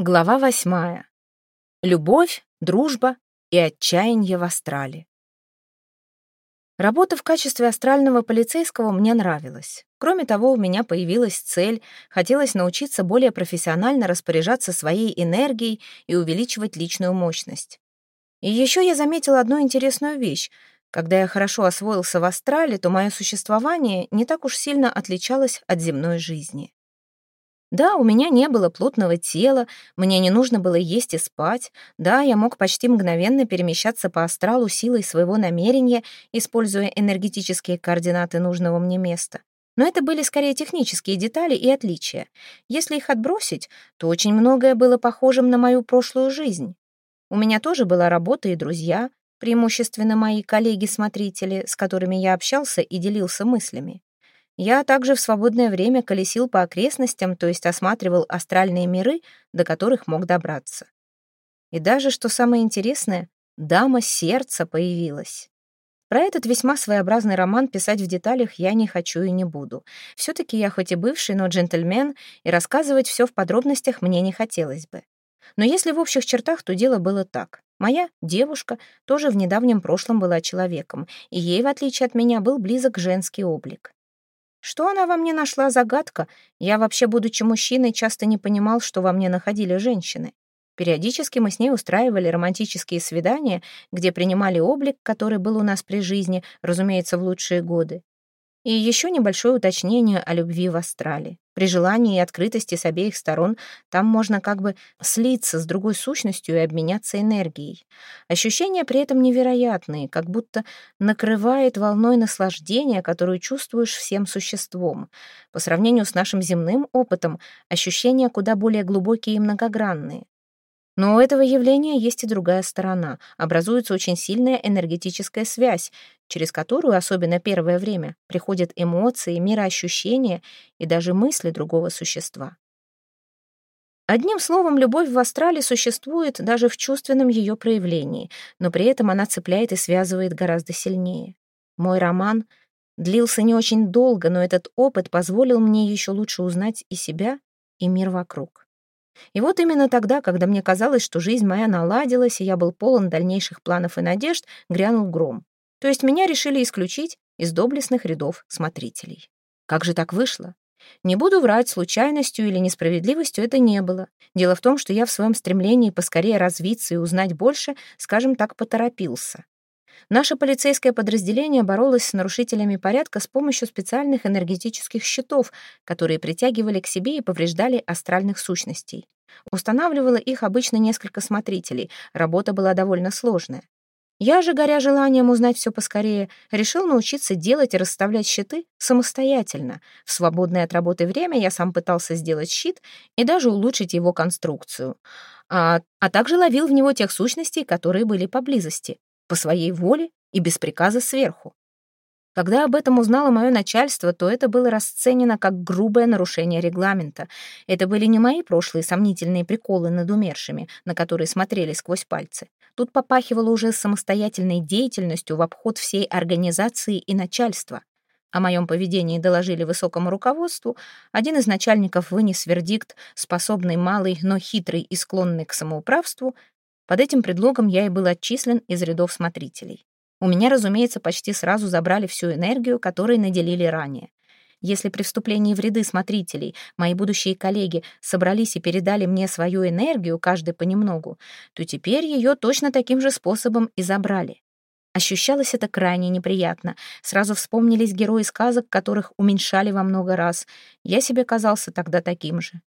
Глава восьмая. Любовь, дружба и отчаяние в астрале. Работа в качестве астрального полицейского мне нравилась. Кроме того, у меня появилась цель, хотелось научиться более профессионально распоряжаться своей энергией и увеличивать личную мощность. И еще я заметила одну интересную вещь. Когда я хорошо освоился в астрале, то мое существование не так уж сильно отличалось от земной жизни. Да, у меня не было плотного тела, мне не нужно было есть и спать. Да, я мог почти мгновенно перемещаться по астралу силой своего намерения, используя энергетические координаты нужного мне места. Но это были скорее технические детали и отличия. Если их отбросить, то очень многое было похожим на мою прошлую жизнь. У меня тоже была работа и друзья, преимущественно мои коллеги-смотрители, с которыми я общался и делился мыслями. Я также в свободное время колесил по окрестностям, то есть осматривал астральные миры, до которых мог добраться. И даже, что самое интересное, дама сердца появилась. Про этот весьма своеобразный роман писать в деталях я не хочу и не буду. Все-таки я хоть и бывший, но джентльмен, и рассказывать все в подробностях мне не хотелось бы. Но если в общих чертах, то дело было так. Моя девушка тоже в недавнем прошлом была человеком, и ей, в отличие от меня, был близок женский облик. Что она во мне нашла, загадка. Я вообще, будучи мужчиной, часто не понимал, что во мне находили женщины. Периодически мы с ней устраивали романтические свидания, где принимали облик, который был у нас при жизни, разумеется, в лучшие годы. И еще небольшое уточнение о любви в астрале. При желании и открытости с обеих сторон там можно как бы слиться с другой сущностью и обменяться энергией. Ощущения при этом невероятные, как будто накрывает волной наслаждения, которую чувствуешь всем существом. По сравнению с нашим земным опытом, ощущения куда более глубокие и многогранные. Но у этого явления есть и другая сторона. Образуется очень сильная энергетическая связь, через которую, особенно первое время, приходят эмоции, мироощущения и даже мысли другого существа. Одним словом, любовь в астрале существует даже в чувственном ее проявлении, но при этом она цепляет и связывает гораздо сильнее. Мой роман длился не очень долго, но этот опыт позволил мне еще лучше узнать и себя, и мир вокруг. И вот именно тогда, когда мне казалось, что жизнь моя наладилась, и я был полон дальнейших планов и надежд, грянул гром. То есть меня решили исключить из доблестных рядов смотрителей. Как же так вышло? Не буду врать, случайностью или несправедливостью это не было. Дело в том, что я в своем стремлении поскорее развиться и узнать больше, скажем так, поторопился. Наше полицейское подразделение боролось с нарушителями порядка с помощью специальных энергетических щитов, которые притягивали к себе и повреждали астральных сущностей. Устанавливало их обычно несколько смотрителей, работа была довольно сложная. Я же, горя желанием узнать все поскорее, решил научиться делать и расставлять щиты самостоятельно. В свободное от работы время я сам пытался сделать щит и даже улучшить его конструкцию. А, а также ловил в него тех сущностей, которые были поблизости по своей воле и без приказа сверху. Когда об этом узнало мое начальство, то это было расценено как грубое нарушение регламента. Это были не мои прошлые сомнительные приколы над умершими, на которые смотрели сквозь пальцы. Тут попахивало уже самостоятельной деятельностью в обход всей организации и начальства. О моем поведении доложили высокому руководству. Один из начальников вынес вердикт, способный малый, но хитрый и склонный к самоуправству, под этим предлогом я и был отчислен из рядов смотрителей. У меня, разумеется, почти сразу забрали всю энергию, которой наделили ранее. Если при вступлении в ряды смотрителей мои будущие коллеги собрались и передали мне свою энергию, каждый понемногу, то теперь ее точно таким же способом и забрали. Ощущалось это крайне неприятно. Сразу вспомнились герои сказок, которых уменьшали во много раз. Я себе казался тогда таким же.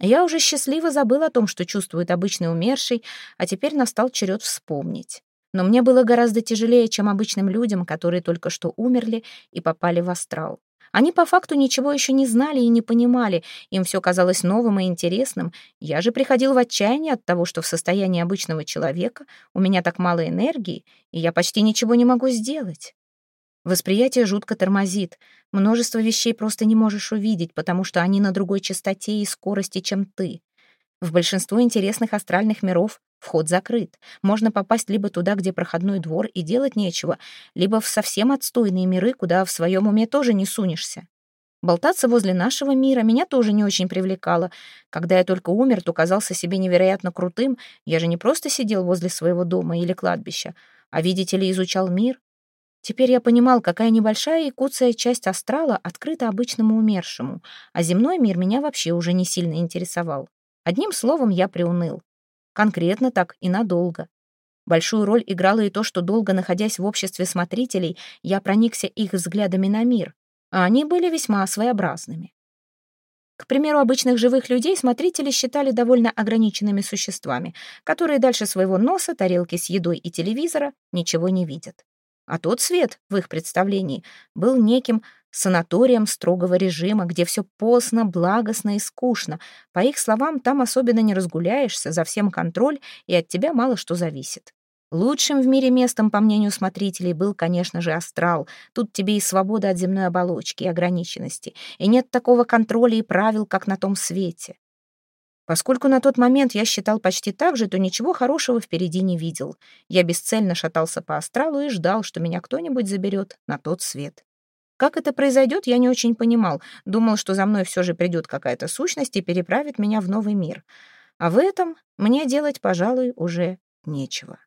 Я уже счастливо забыл о том, что чувствует обычный умерший, а теперь настал черед вспомнить. Но мне было гораздо тяжелее, чем обычным людям, которые только что умерли и попали в астрал. Они по факту ничего еще не знали и не понимали, им все казалось новым и интересным. Я же приходил в отчаяние от того, что в состоянии обычного человека у меня так мало энергии, и я почти ничего не могу сделать. Восприятие жутко тормозит. Множество вещей просто не можешь увидеть, потому что они на другой частоте и скорости, чем ты. В большинство интересных астральных миров вход закрыт. Можно попасть либо туда, где проходной двор, и делать нечего, либо в совсем отстойные миры, куда в своем уме тоже не сунешься. Болтаться возле нашего мира меня тоже не очень привлекало. Когда я только умер, то казался себе невероятно крутым. Я же не просто сидел возле своего дома или кладбища, а, видите ли, изучал мир. Теперь я понимал, какая небольшая и куцая часть астрала открыта обычному умершему, а земной мир меня вообще уже не сильно интересовал. Одним словом, я приуныл. Конкретно так и надолго. Большую роль играло и то, что долго находясь в обществе смотрителей, я проникся их взглядами на мир а они были весьма своеобразными. К примеру, обычных живых людей смотрители считали довольно ограниченными существами, которые дальше своего носа, тарелки с едой и телевизора ничего не видят. А тот свет, в их представлении, был неким санаторием строгого режима, где все постно, благостно и скучно. По их словам, там особенно не разгуляешься, за всем контроль, и от тебя мало что зависит. Лучшим в мире местом, по мнению смотрителей, был, конечно же, астрал. Тут тебе и свобода от земной оболочки и ограниченности, и нет такого контроля и правил, как на том свете. Поскольку на тот момент я считал почти так же, то ничего хорошего впереди не видел. Я бесцельно шатался по астралу и ждал, что меня кто-нибудь заберет на тот свет. Как это произойдет, я не очень понимал. Думал, что за мной все же придет какая-то сущность и переправит меня в новый мир. А в этом мне делать, пожалуй, уже нечего.